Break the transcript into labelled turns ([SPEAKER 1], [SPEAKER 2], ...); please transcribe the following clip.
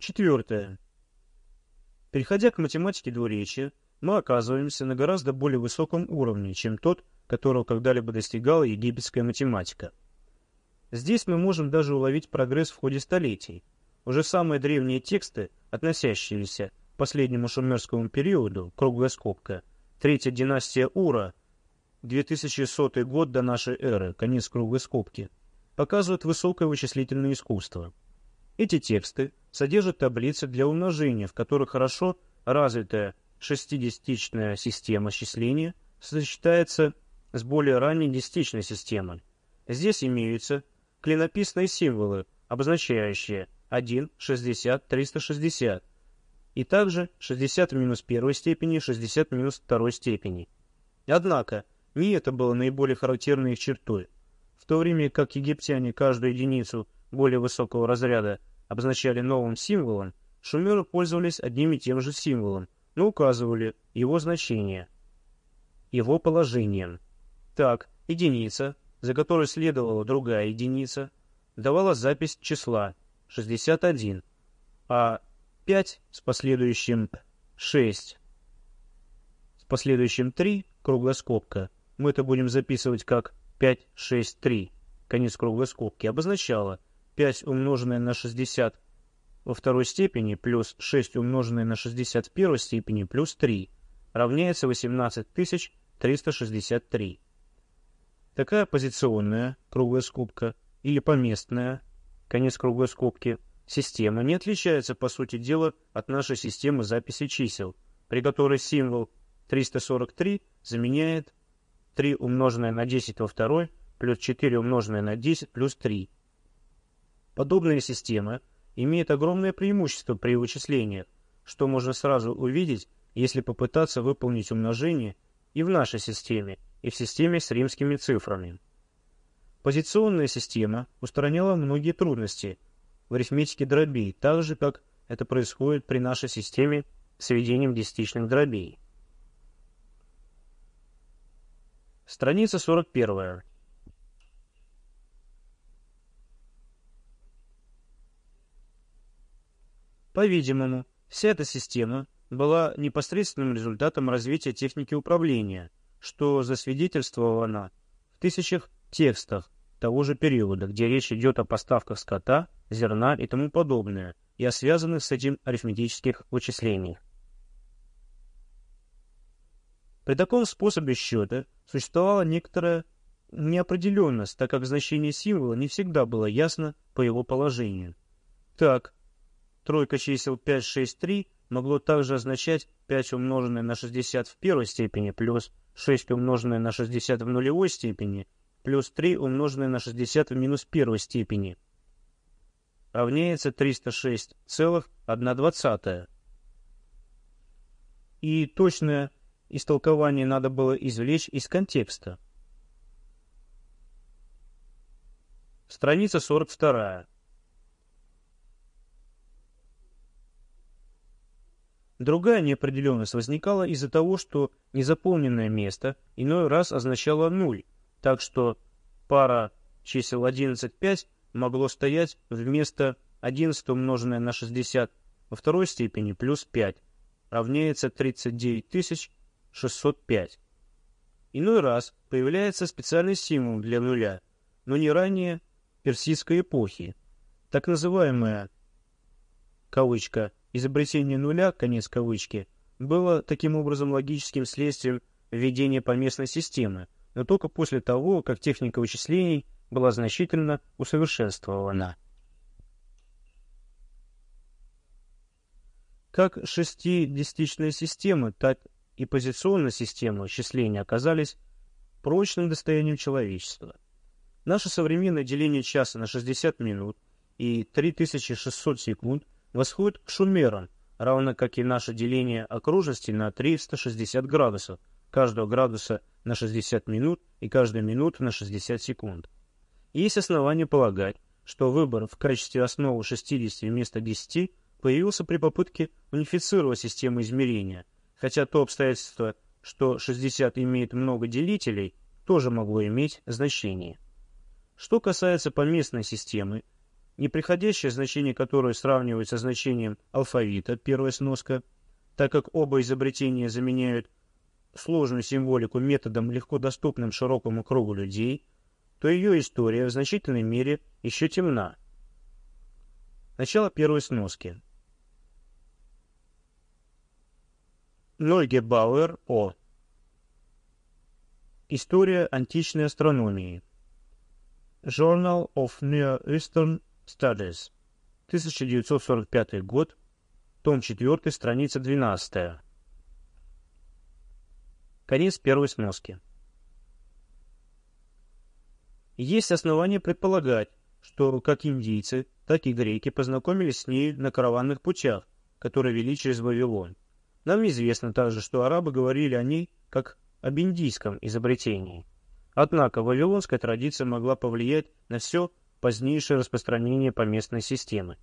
[SPEAKER 1] Четвертое. Переходя к математике двуречия, мы оказываемся на гораздо более высоком уровне, чем тот, которого когда-либо достигала египетская математика. Здесь мы можем даже уловить прогресс в ходе столетий. Уже самые древние тексты, относящиеся к последнему шумерскому периоду, круглая скобка, третья династия Ура, 2100 год до нашей эры, конец круглой скобки, показывают высокое вычислительное искусство. Эти тексты содержат таблицы для умножения, в которых хорошо развитая шестидесятичная система счисления сочетается с более ранней десятичной системой. Здесь имеются клинописные символы, обозначающие 1, 60, 360, и также 60 в минус первой степени, 60 в минус второй степени. Однако, не это было наиболее характерной их чертой. В то время как египтяне каждую единицу более высокого разряда обозначали новым символом, шумеры пользовались одним и тем же символом, но указывали его значение, его положением. Так, единица, за которой следовала другая единица, давала запись числа 61, а 5 с последующим 6 с последующим 3, круглая скобка, мы это будем записывать как 5, 6, 3, конец круглой скобки, обозначала 5 умноженное на 60 во второй степени плюс 6 умноженное на 60 в первой степени плюс 3 равняется 18363. Такая позиционная, круглая скобка, или поместная, конец круглой скобки, система не отличается, по сути дела, от нашей системы записи чисел, при которой символ 343 заменяет 3 умноженное на 10 во второй плюс 4 умноженное на 10 плюс 3. Подобная система имеет огромное преимущество при вычислениях, что можно сразу увидеть, если попытаться выполнить умножение и в нашей системе, и в системе с римскими цифрами. Позиционная система устраняла многие трудности в арифметике дробей, так же, как это происходит при нашей системе с введением десятичных дробей. Страница 41. По-видимому, вся эта система была непосредственным результатом развития техники управления, что засвидетельствовано в тысячах текстах того же периода, где речь идет о поставках скота, зерна и тому подобное, и о связанных с этим арифметических вычислениях. При таком способе счета существовала некоторая неопределенность, так как значение символа не всегда было ясно по его положению. Так, тройка чисел 5, 6, 3 могло также означать 5 умноженное на 60 в первой степени плюс 6 умноженное на 60 в нулевой степени плюс 3 умноженное на 60 в минус первой степени равняется 306,1. И точное истолкование надо было извлечь из контекста. Страница 42. Другая неопределенность возникала из-за того, что незаполненное место иной раз означало нуль, так что пара чисел 11,5 могло стоять вместо 11 умноженное на 60 во второй степени плюс 5 равняется 39 605. Иной раз появляется специальный символ для нуля, но не ранее персидской эпохи, так называемая кавычка Изобретение нуля, конец кавычки, было таким образом логическим следствием введения поместной системы, но только после того, как техника вычислений была значительно усовершенствована. Как шестидесятичная система, так и позиционная система счисления оказались прочным достоянием человечества. Наше современное деление часа на 60 минут и 3600 секунд – восходит к шумерам, равно как и наше деление окружности на 360 градусов, каждого градуса на 60 минут и каждую минуту на 60 секунд. Есть основания полагать, что выбор в качестве основы 60 вместо 10 появился при попытке унифицировать систему измерения, хотя то обстоятельство, что 60 имеет много делителей, тоже могло иметь значение. Что касается поместной системы, неприходящее значение которое сравнивается со значением алфавита, первая сноска, так как оба изобретения заменяют сложную символику методом, легко доступным широкому кругу людей, то ее история в значительной мере еще темна. Начало первой сноски. Нольге Бауэр О. История античной астрономии. Journal of Near Eastern Studies. 1945 год. Том 4, страница 12. Конец первой сноски. Есть основания предполагать, что как индийцы, так и греки познакомились с ней на караванных путях, которые вели через Вавилон. Нам известно также, что арабы говорили о ней как об индийском изобретении. Однако вавилонская традиция могла повлиять на все позднейшее распространение поместной системы.